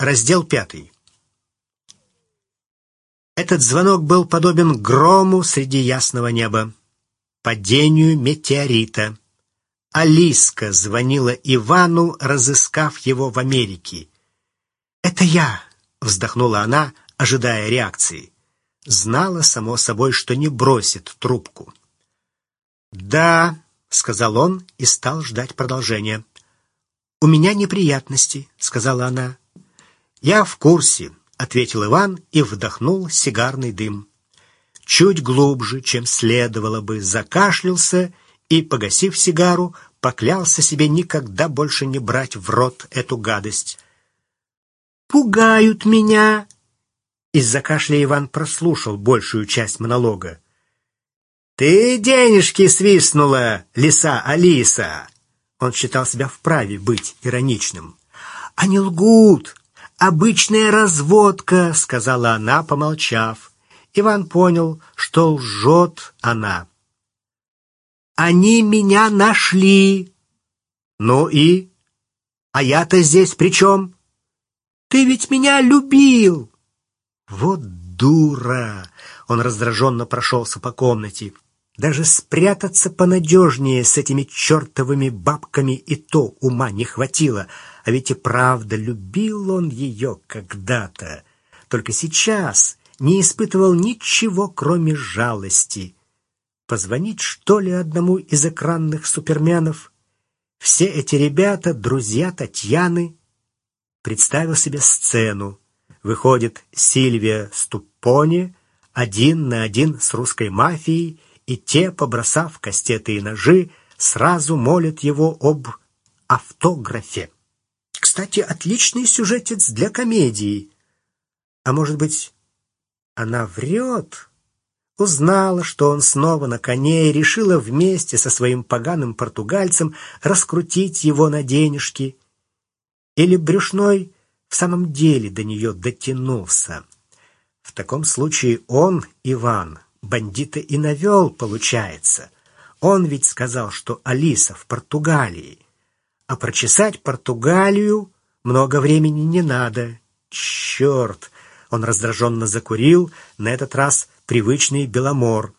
Раздел пятый. Этот звонок был подобен грому среди ясного неба, падению метеорита. Алиска звонила Ивану, разыскав его в Америке. «Это я!» — вздохнула она, ожидая реакции. Знала, само собой, что не бросит трубку. «Да», — сказал он и стал ждать продолжения. «У меня неприятности», — сказала она. «Я в курсе», — ответил Иван и вдохнул сигарный дым. Чуть глубже, чем следовало бы, закашлялся и, погасив сигару, поклялся себе никогда больше не брать в рот эту гадость. «Пугают меня!» Из-за кашля Иван прослушал большую часть монолога. «Ты денежки свистнула, лиса Алиса!» Он считал себя вправе быть ироничным. «Они лгут! Обычная разводка!» — сказала она, помолчав. Иван понял, что лжет она. «Они меня нашли!» «Ну и? А я-то здесь при чем?» «Ты ведь меня любил!» «Вот дура!» Он раздраженно прошелся по комнате. Даже спрятаться понадежнее с этими чертовыми бабками и то ума не хватило. А ведь и правда любил он ее когда-то. Только сейчас не испытывал ничего, кроме жалости. Позвонить, что ли, одному из экранных суперменов? Все эти ребята — друзья Татьяны. Представил себе сцену. Выходит Сильвия Ступони один на один с русской мафией, и те, побросав кастеты и ножи, сразу молят его об автографе. Кстати, отличный сюжетец для комедии. А может быть, она врет? Узнала, что он снова на коне и решила вместе со своим поганым португальцем раскрутить его на денежки. Или брюшной в самом деле до нее дотянулся. В таком случае он, Иван, бандита и навел, получается. Он ведь сказал, что Алиса в Португалии. А прочесать Португалию много времени не надо. Черт! Он раздраженно закурил, на этот раз привычный Беломор.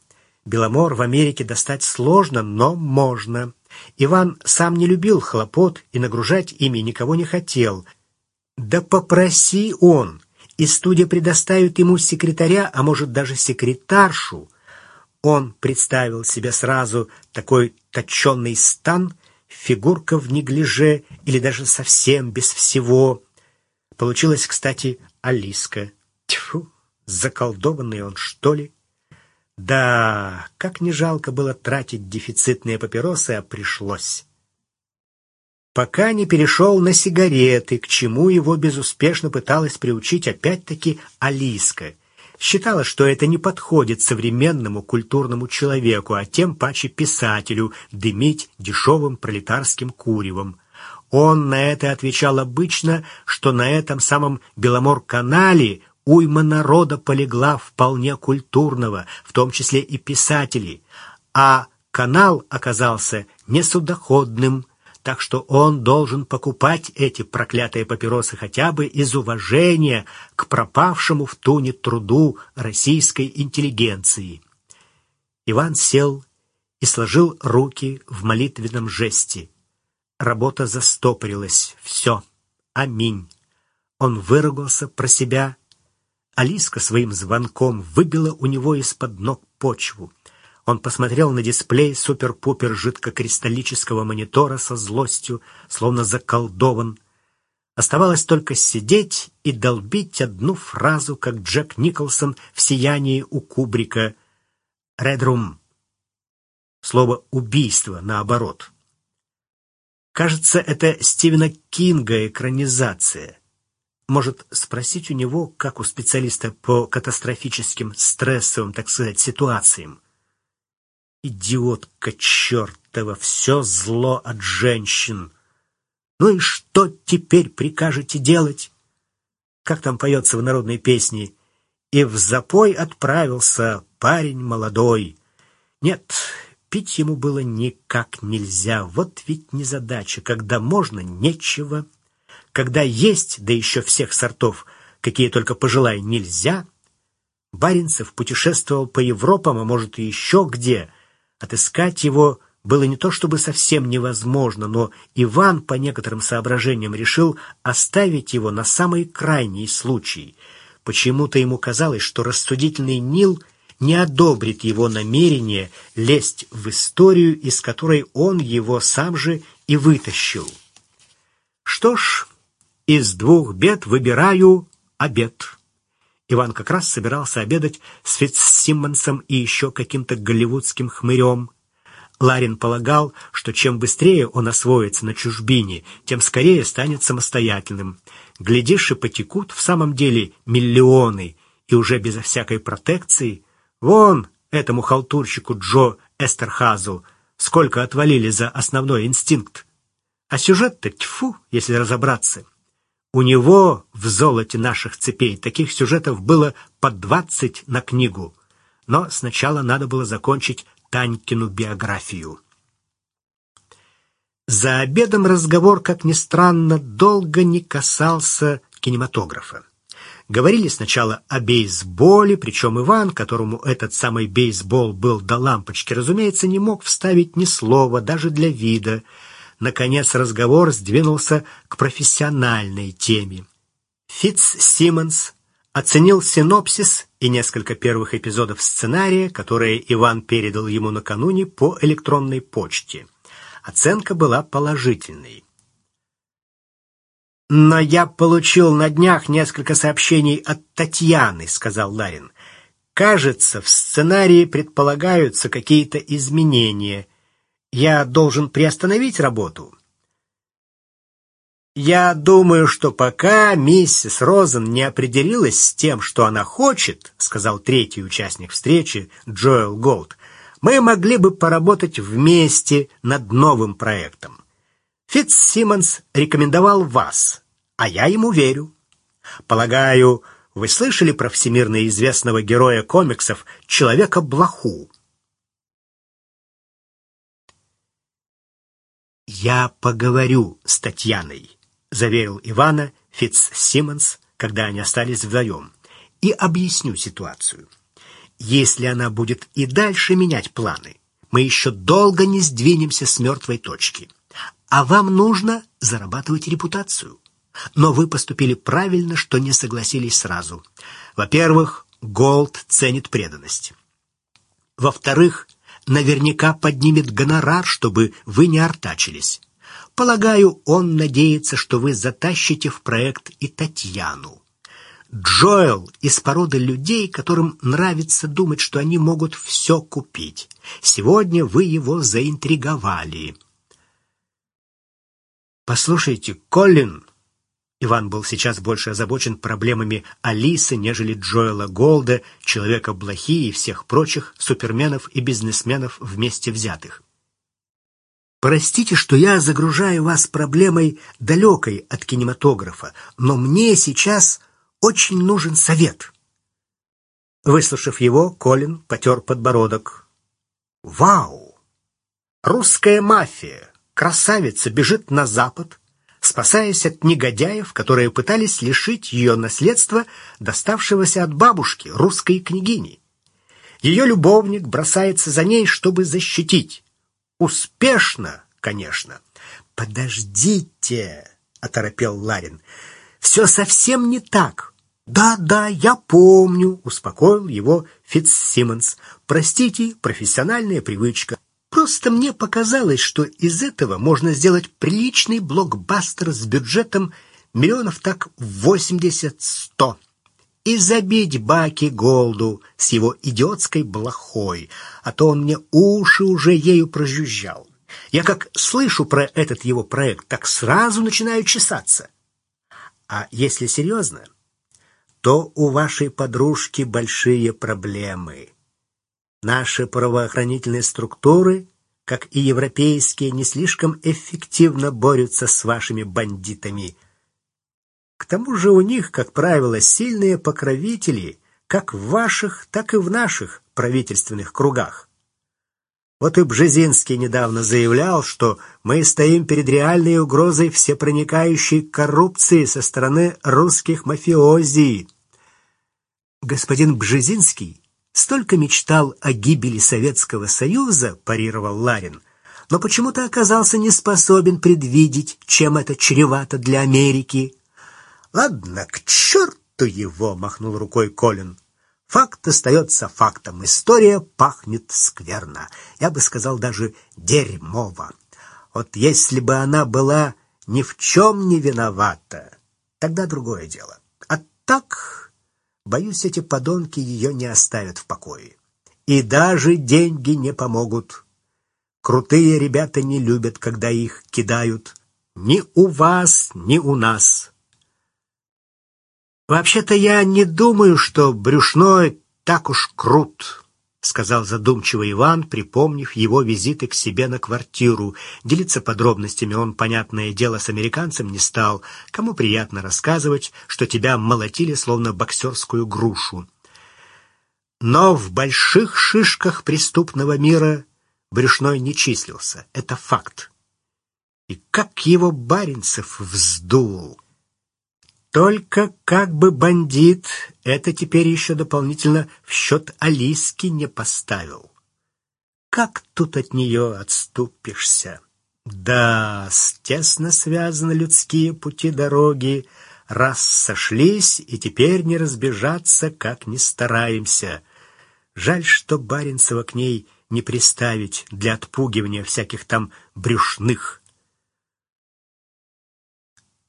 Беломор в Америке достать сложно, но можно. Иван сам не любил хлопот и нагружать ими никого не хотел. Да попроси он, и студия предоставит ему секретаря, а может даже секретаршу. Он представил себе сразу такой точенный стан, фигурка в неглиже или даже совсем без всего. Получилась, кстати, Алиска. Тьфу, заколдованный он, что ли? Да, как не жалко было тратить дефицитные папиросы, а пришлось пока не перешел на сигареты, к чему его безуспешно пыталась приучить опять-таки Алиска. Считала, что это не подходит современному культурному человеку, а тем паче писателю дымить дешевым пролетарским куревом. Он на это отвечал обычно, что на этом самом Беломор-канале уйма народа полегла вполне культурного, в том числе и писателей, а канал оказался несудоходным, так что он должен покупать эти проклятые папиросы хотя бы из уважения к пропавшему в туне труду российской интеллигенции. Иван сел и сложил руки в молитвенном жесте. Работа застопорилась. Все. Аминь. Он выругался про себя. Алиска своим звонком выбила у него из-под ног почву. Он посмотрел на дисплей супер-пупер жидкокристаллического монитора со злостью, словно заколдован. Оставалось только сидеть и долбить одну фразу, как Джек Николсон в «Сиянии у Кубрика». «Редрум». Слово «убийство» наоборот. Кажется, это Стивена Кинга экранизация. Может, спросить у него, как у специалиста по катастрофическим стрессовым, так сказать, ситуациям. Идиотка чертова, все зло от женщин. Ну и что теперь прикажете делать? Как там поется в народной песне? И в запой отправился парень молодой. Нет, пить ему было никак нельзя. Вот ведь незадача, когда можно, нечего. когда есть, да еще всех сортов, какие только пожелай, нельзя. Баринцев путешествовал по Европам, а может и еще где. Отыскать его было не то чтобы совсем невозможно, но Иван по некоторым соображениям решил оставить его на самый крайний случай. Почему-то ему казалось, что рассудительный Нил не одобрит его намерение лезть в историю, из которой он его сам же и вытащил. Что ж, из двух бед выбираю обед. Иван как раз собирался обедать с Фитцсиммонсом и еще каким-то голливудским хмырем. Ларин полагал, что чем быстрее он освоится на чужбине, тем скорее станет самостоятельным. Глядишь, и потекут в самом деле миллионы, и уже безо всякой протекции. Вон этому халтурщику Джо Эстерхазу сколько отвалили за основной инстинкт. А сюжет-то тьфу, если разобраться. У него в золоте наших цепей таких сюжетов было по двадцать на книгу. Но сначала надо было закончить Танькину биографию. За обедом разговор, как ни странно, долго не касался кинематографа. Говорили сначала о бейсболе, причем Иван, которому этот самый бейсбол был до лампочки, разумеется, не мог вставить ни слова, даже для вида. Наконец разговор сдвинулся к профессиональной теме. Фитц Симмонс оценил синопсис и несколько первых эпизодов сценария, которые Иван передал ему накануне по электронной почте. Оценка была положительной. «Но я получил на днях несколько сообщений от Татьяны», — сказал Ларин. «Кажется, в сценарии предполагаются какие-то изменения. Я должен приостановить работу». Я думаю, что пока миссис Розен не определилась с тем, что она хочет, сказал третий участник встречи, Джоэл Голд, мы могли бы поработать вместе над новым проектом. Фитц Симмонс рекомендовал вас, а я ему верю. Полагаю, вы слышали про всемирно известного героя комиксов Человека-блоху? Я поговорю с Татьяной заверил Ивана Фитц-Симмонс, когда они остались вдвоем, и объясню ситуацию. Если она будет и дальше менять планы, мы еще долго не сдвинемся с мертвой точки. А вам нужно зарабатывать репутацию. Но вы поступили правильно, что не согласились сразу. Во-первых, Голд ценит преданность. Во-вторых, наверняка поднимет гонорар, чтобы вы не артачились. Полагаю, он надеется, что вы затащите в проект и Татьяну. Джоэл из породы людей, которым нравится думать, что они могут все купить. Сегодня вы его заинтриговали. Послушайте, Колин, Иван был сейчас больше озабочен проблемами Алисы, нежели Джоэла Голда, человека блохи и всех прочих суперменов и бизнесменов вместе взятых. Простите, что я загружаю вас проблемой далекой от кинематографа, но мне сейчас очень нужен совет. Выслушав его, Колин потер подбородок. Вау! Русская мафия, красавица, бежит на запад, спасаясь от негодяев, которые пытались лишить ее наследства, доставшегося от бабушки, русской княгини. Ее любовник бросается за ней, чтобы защитить. Успешно, конечно. Подождите, оторопел Ларин. «Все совсем не так. Да, да, я помню, успокоил его Фитцсимонс. Простите, профессиональная привычка. Просто мне показалось, что из этого можно сделать приличный блокбастер с бюджетом миллионов так восемьдесят-сто и забить Баки Голду с его идиотской блохой, а то он мне уши уже ею прожужжал. Я как слышу про этот его проект, так сразу начинаю чесаться. А если серьезно, то у вашей подружки большие проблемы. Наши правоохранительные структуры, как и европейские, не слишком эффективно борются с вашими бандитами – к тому же у них, как правило, сильные покровители, как в ваших, так и в наших правительственных кругах. Вот и Бжезинский недавно заявлял, что мы стоим перед реальной угрозой всепроникающей коррупции со стороны русских мафиози. Господин Бжезинский столько мечтал о гибели Советского Союза, парировал Ларин, но почему-то оказался не способен предвидеть, чем это чревато для Америки. Ладно, к черту его, махнул рукой Колин. Факт остается фактом. История пахнет скверно. Я бы сказал даже дерьмово. Вот если бы она была ни в чем не виновата, тогда другое дело. А так, боюсь, эти подонки ее не оставят в покое. И даже деньги не помогут. Крутые ребята не любят, когда их кидают. Ни у вас, ни у нас. Вообще-то я не думаю, что брюшной так уж крут, сказал задумчиво Иван, припомнив его визиты к себе на квартиру. Делиться подробностями он, понятное дело, с американцем не стал. Кому приятно рассказывать, что тебя молотили словно боксерскую грушу. Но в больших шишках преступного мира брюшной не числился. Это факт. И как его Баренцев вздул! Только как бы бандит это теперь еще дополнительно в счет Алиски не поставил. Как тут от нее отступишься? Да, тесно связаны людские пути дороги, раз сошлись, и теперь не разбежаться, как ни стараемся. Жаль, что Баренцева к ней не приставить для отпугивания всяких там брюшных.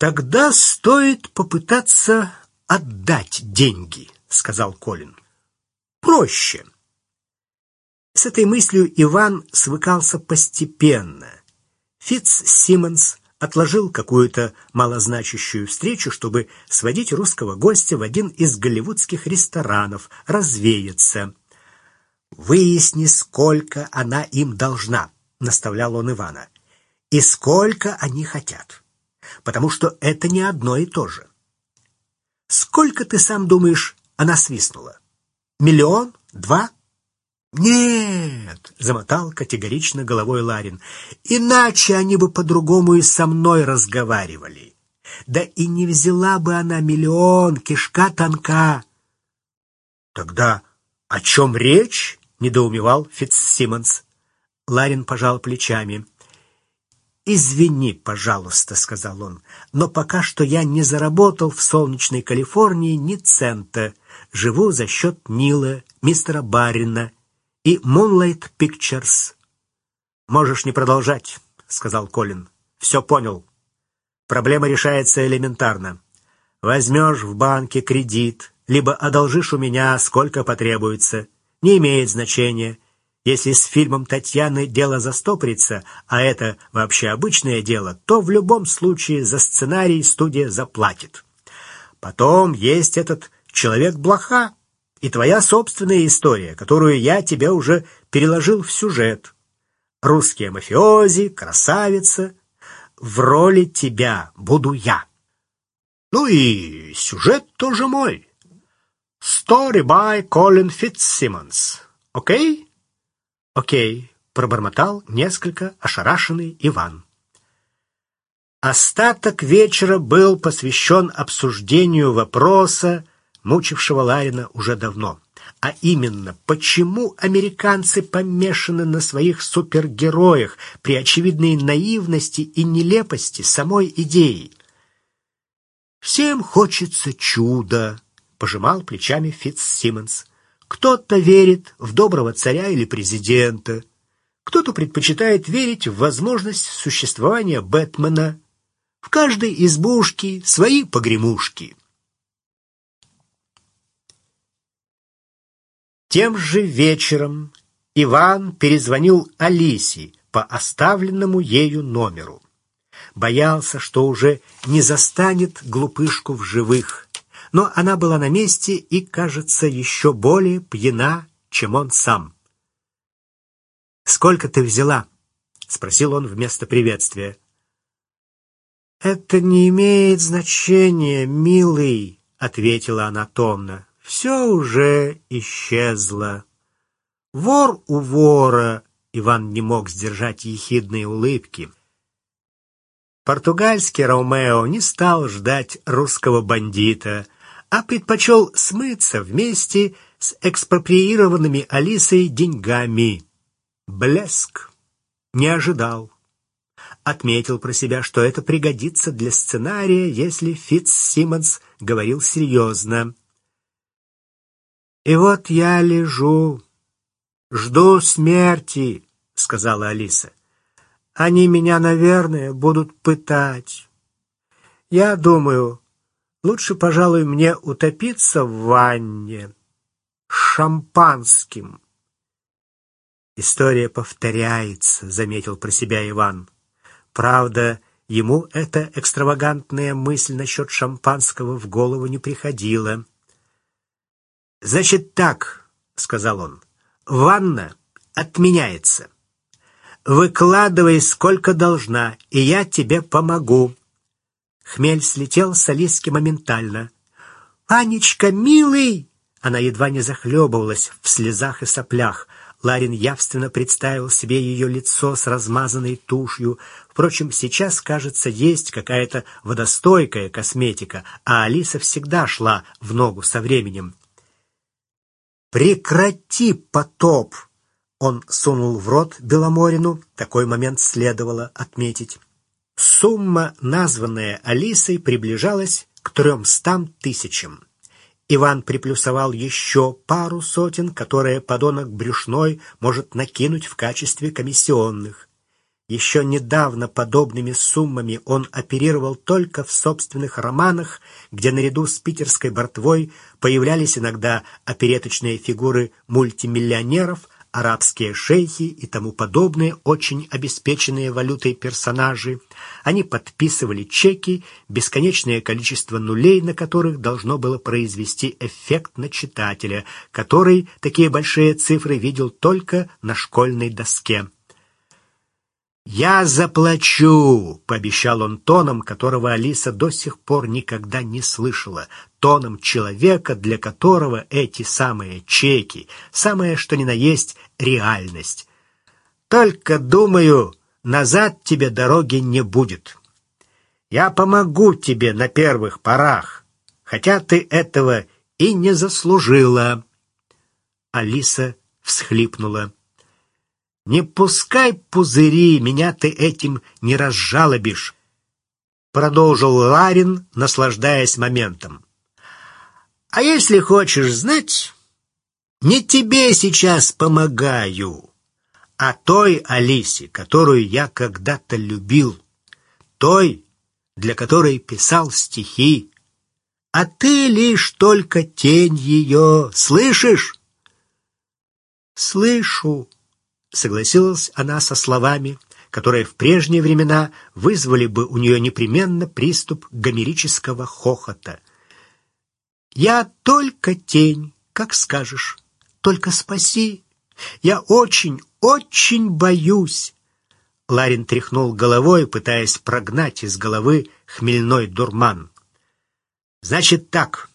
Тогда стоит попытаться отдать деньги, сказал Колин. Проще. С этой мыслью Иван свыкался постепенно. Фитц Симмонс отложил какую-то малозначащую встречу, чтобы сводить русского гостя в один из голливудских ресторанов, развеяться. Выясни, сколько она им должна, наставлял он Ивана. И сколько они хотят потому что это не одно и то же. Сколько ты сам думаешь, она свистнула? Миллион? Два? Нет, замотал категорично головой Ларин. Иначе они бы по-другому и со мной разговаривали. Да и не взяла бы она миллион, кишка тонка. Тогда о чем речь? недоумевал Фитцсимонс. Ларин пожал плечами. «Извини, пожалуйста», — сказал он, — «но пока что я не заработал в солнечной Калифорнии ни цента. Живу за счет Нила, мистера Баррина и Moonlight Pictures». «Можешь не продолжать», — сказал Колин. «Все понял. Проблема решается элементарно. Возьмешь в банке кредит, либо одолжишь у меня, сколько потребуется. Не имеет значения. Если с фильмом Татьяны дело застопорится, а это вообще обычное дело, то в любом случае за сценарий студия заплатит. Потом есть этот человек-блоха и твоя собственная история, которую я тебе уже переложил в сюжет. Русские мафиози, красавица. В роли тебя буду я. Ну и сюжет тоже мой. Story by Colin Fitzsimmons. Окей? Okay? «Окей», — пробормотал несколько ошарашенный Иван. Остаток вечера был посвящен обсуждению вопроса, мучившего Ларина уже давно. А именно, почему американцы помешаны на своих супергероях при очевидной наивности и нелепости самой идеи? «Всем хочется чуда», — пожимал плечами Фитц-Симмонс. Кто-то верит в доброго царя или президента, кто-то предпочитает верить в возможность существования Бэтмена. В каждой избушке свои погремушки. Тем же вечером Иван перезвонил Алисе по оставленному ею номеру. Боялся, что уже не застанет глупышку в живых но она была на месте и, кажется, еще более пьяна, чем он сам. «Сколько ты взяла?» — спросил он вместо приветствия. «Это не имеет значения, милый», — ответила она томно. «Все уже исчезло. Вор у вора Иван не мог сдержать ехидные улыбки. Португальский Ромео не стал ждать русского бандита, а предпочел смыться вместе с экспроприированными Алисой деньгами. Блеск. Не ожидал. Отметил про себя, что это пригодится для сценария, если Фитц Симмонс говорил серьезно. «И вот я лежу, жду смерти», — сказала Алиса. Они меня, наверное, будут пытать. Я думаю, лучше, пожалуй, мне утопиться в ванне шампанским. История повторяется, заметил про себя Иван. Правда, ему эта экстравагантная мысль насчет шампанского в голову не приходила. Значит так, сказал он. Ванна отменяется. Выкладывай, сколько должна, и я тебе помогу. Хмель слетел с Алиски моментально. «Анечка, милый!» Она едва не захлебывалась в слезах и соплях. Ларин явственно представил себе ее лицо с размазанной тушью. Впрочем, сейчас, кажется, есть какая-то водостойкая косметика, а Алиса всегда шла в ногу со временем. «Прекрати потоп!» Он сунул в рот Беломорину, такой момент следовало отметить. Сумма, названная Алисой, приближалась к трехстам тысячам. Иван приплюсовал еще пару сотен, которые подонок брюшной может накинуть в качестве комиссионных. Еще недавно подобными суммами он оперировал только в собственных романах, где наряду с питерской бортвой появлялись иногда опереточные фигуры мультимиллионеров, арабские шейхи и тому подобные очень обеспеченные валютой персонажи. Они подписывали чеки, бесконечное количество нулей на которых должно было произвести эффект на читателя, который такие большие цифры видел только на школьной доске. «Я заплачу», — пообещал он тоном, которого Алиса до сих пор никогда не слышала, тоном человека, для которого эти самые чеки, самое что ни на есть реальность. «Только, думаю, назад тебе дороги не будет. Я помогу тебе на первых порах, хотя ты этого и не заслужила». Алиса всхлипнула. Не пускай пузыри, меня ты этим не разжалобишь, продолжил Ларин, наслаждаясь моментом. А если хочешь знать, не тебе сейчас помогаю, а той Алисе, которую я когда-то любил, той, для которой писал стихи. А ты лишь только тень ее, слышишь? Слышу, Согласилась она со словами, которые в прежние времена вызвали бы у нее непременно приступ гомерического хохота. «Я только тень, как скажешь, только спаси. Я очень, очень боюсь». Ларин тряхнул головой, пытаясь прогнать из головы хмельной дурман. «Значит так,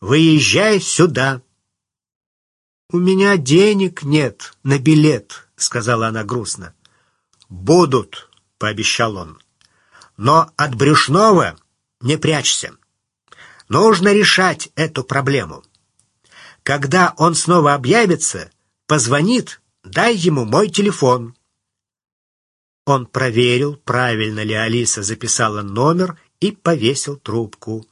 выезжай сюда». «У меня денег нет на билет», — сказала она грустно. «Будут», — пообещал он. «Но от брюшного не прячься. Нужно решать эту проблему. Когда он снова объявится, позвонит, дай ему мой телефон». Он проверил, правильно ли Алиса записала номер и повесил трубку.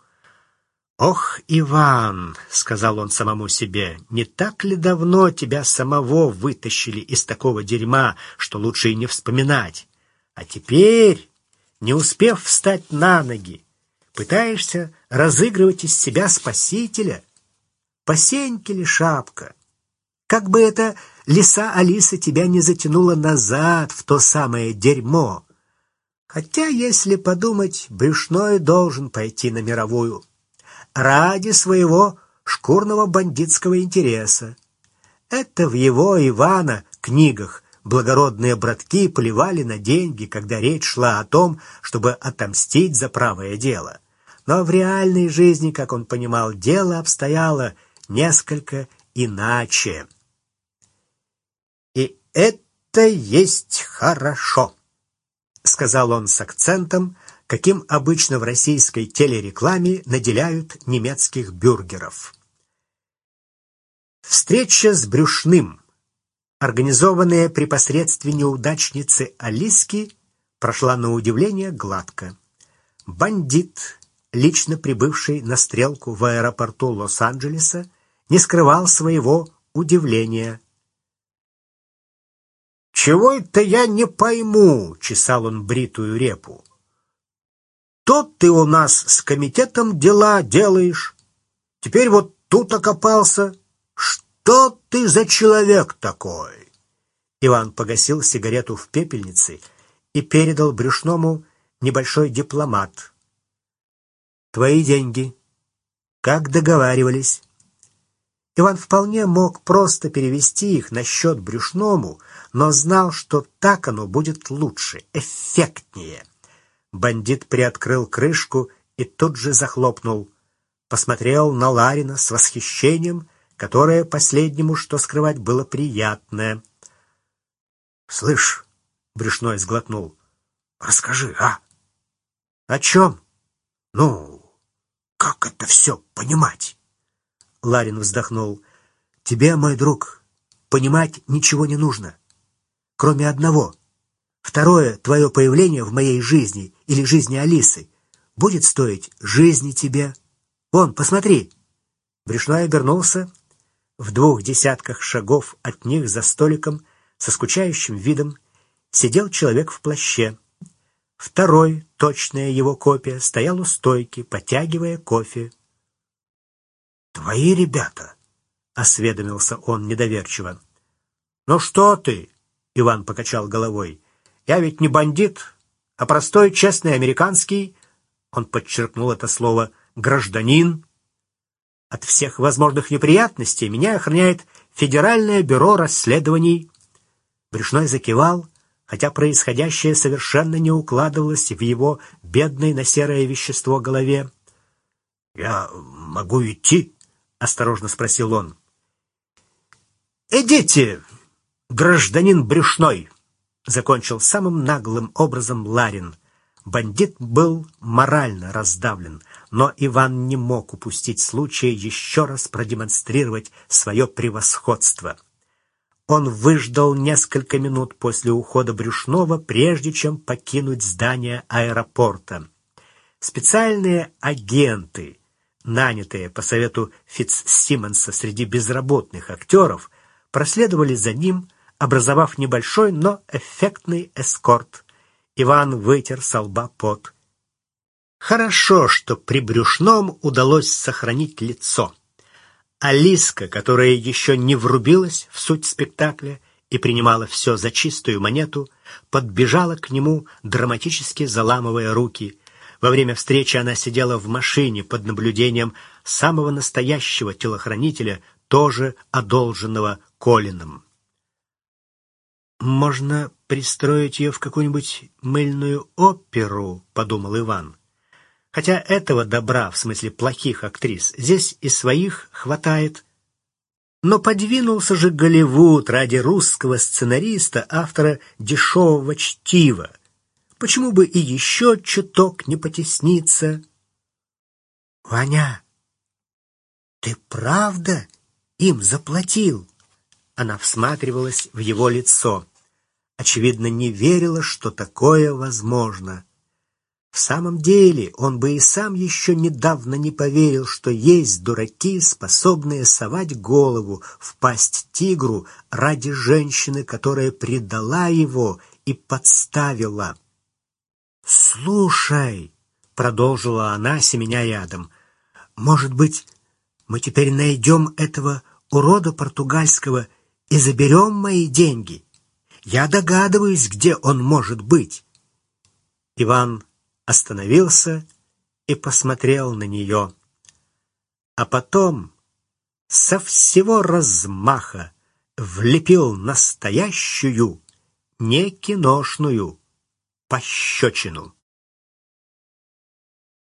«Ох, Иван», — сказал он самому себе, — «не так ли давно тебя самого вытащили из такого дерьма, что лучше и не вспоминать? А теперь, не успев встать на ноги, пытаешься разыгрывать из себя спасителя? Посеньки ли шапка? Как бы это лиса Алиса тебя не затянула назад в то самое дерьмо? Хотя, если подумать, брюшной должен пойти на мировую» ради своего шкурного бандитского интереса. Это в его Ивана книгах благородные братки поливали на деньги, когда речь шла о том, чтобы отомстить за правое дело. Но в реальной жизни, как он понимал, дело обстояло несколько иначе. И это есть хорошо», — сказал он с акцентом, каким обычно в российской телерекламе наделяют немецких бюргеров. Встреча с Брюшным, организованная при посредстве неудачницы Алиски, прошла на удивление гладко. Бандит, лично прибывший на стрелку в аэропорту Лос-Анджелеса, не скрывал своего удивления. «Чего это я не пойму?» — чесал он бритую репу. «Тот ты у нас с комитетом дела делаешь. Теперь вот тут окопался. Что ты за человек такой?» Иван погасил сигарету в пепельнице и передал брюшному небольшой дипломат. «Твои деньги. Как договаривались?» Иван вполне мог просто перевести их на счет брюшному, но знал, что так оно будет лучше, эффектнее. Бандит приоткрыл крышку и тут же захлопнул. Посмотрел на Ларина с восхищением, которое последнему, что скрывать, было приятное. «Слышь», — брюшной сглотнул, — «расскажи, а?» «О чем?» «Ну, как это все понимать?» Ларин вздохнул. «Тебе, мой друг, понимать ничего не нужно, кроме одного. Второе, твое появление в моей жизни или жизни Алисы будет стоить жизни тебе. Вон, посмотри!» Брюшной обернулся. В двух десятках шагов от них за столиком со скучающим видом сидел человек в плаще. Второй, точная его копия, стоял у стойки, потягивая кофе. «Твои ребята?» — осведомился он недоверчиво. «Ну что ты?» — Иван покачал головой. «Я ведь не бандит, а простой, честный американский...» Он подчеркнул это слово «гражданин». От всех возможных неприятностей меня охраняет Федеральное бюро расследований. Брюшной закивал, хотя происходящее совершенно не укладывалось в его бедной на серое вещество голове. «Я могу идти?» осторожно спросил он. «Идите, гражданин Брюшной!» — закончил самым наглым образом Ларин. Бандит был морально раздавлен, но Иван не мог упустить случая еще раз продемонстрировать свое превосходство. Он выждал несколько минут после ухода Брюшного, прежде чем покинуть здание аэропорта. Специальные агенты — нанятые по совету Фитц-Симмонса среди безработных актеров, проследовали за ним, образовав небольшой, но эффектный эскорт. Иван вытер со лба пот. Хорошо, что при Брюшном удалось сохранить лицо. Алиска, которая еще не врубилась в суть спектакля и принимала все за чистую монету, подбежала к нему, драматически заламывая руки — во время встречи она сидела в машине под наблюдением самого настоящего телохранителя, тоже одолженного Колином. «Можно пристроить ее в какую-нибудь мыльную оперу», — подумал Иван. «Хотя этого добра, в смысле плохих актрис, здесь и своих хватает». Но подвинулся же Голливуд ради русского сценариста, автора дешевого чтива, Почему бы и еще чуток не потесниться? Ваня, ты правда им заплатил? Она всматривалась в его лицо. Очевидно, не верила, что такое возможно. В самом деле, он бы и сам еще недавно не поверил, что есть дураки, способные совать голову в пасть тигру ради женщины, которая предала его и подставила. «Слушай», — продолжила она, семеня рядом, — «может быть, мы теперь найдем этого урода португальского и заберем мои деньги? Я догадываюсь, где он может быть». Иван остановился и посмотрел на нее. А потом со всего размаха влепил настоящую, не киношную, пощечину.